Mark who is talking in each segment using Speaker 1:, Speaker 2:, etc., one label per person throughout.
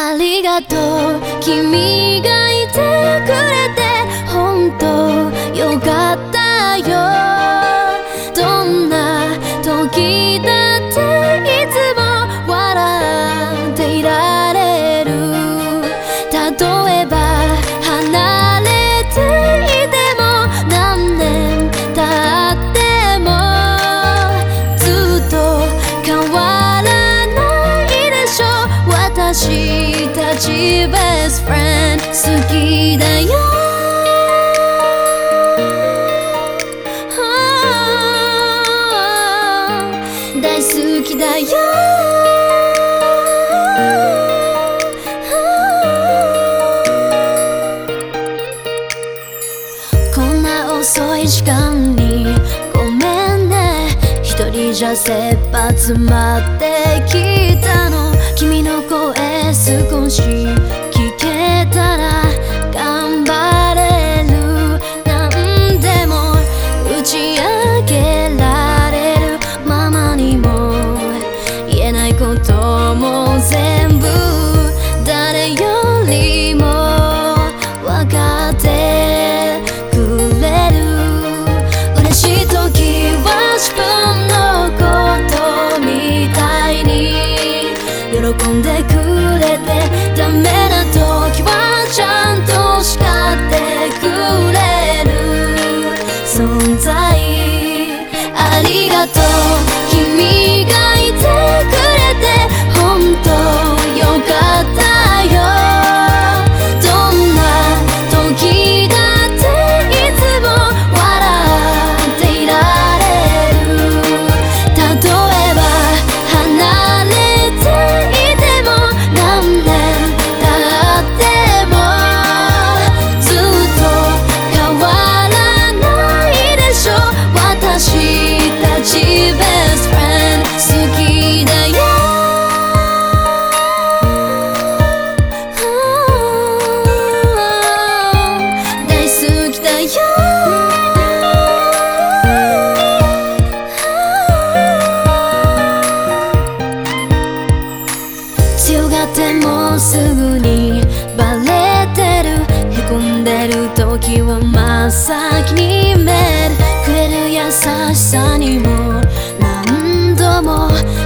Speaker 1: ありがとう。君がいてくれて本当よかったよ。どんな時ち best 好きだよ大好きだよこんな遅い時間にごめんね。一人じゃ切羽詰まってきたの。君の声す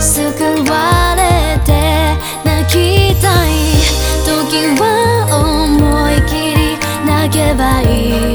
Speaker 1: 救われて泣きたい。時は思い切り泣けばいい。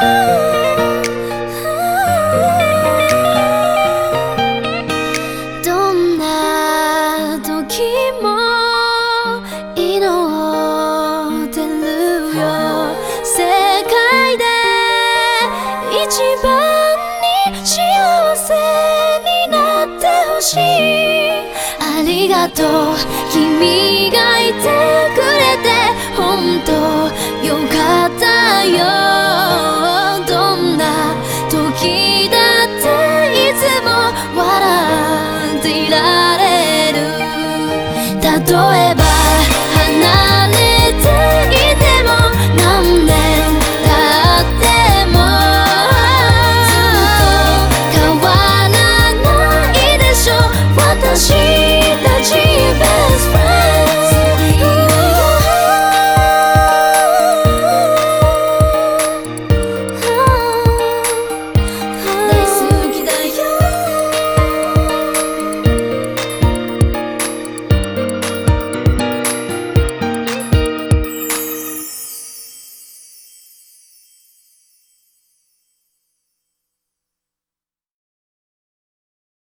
Speaker 1: どんな時も？祈ってるよ。世界で一番に幸せになってほしいありがとう君がいてくれて本当よかったよ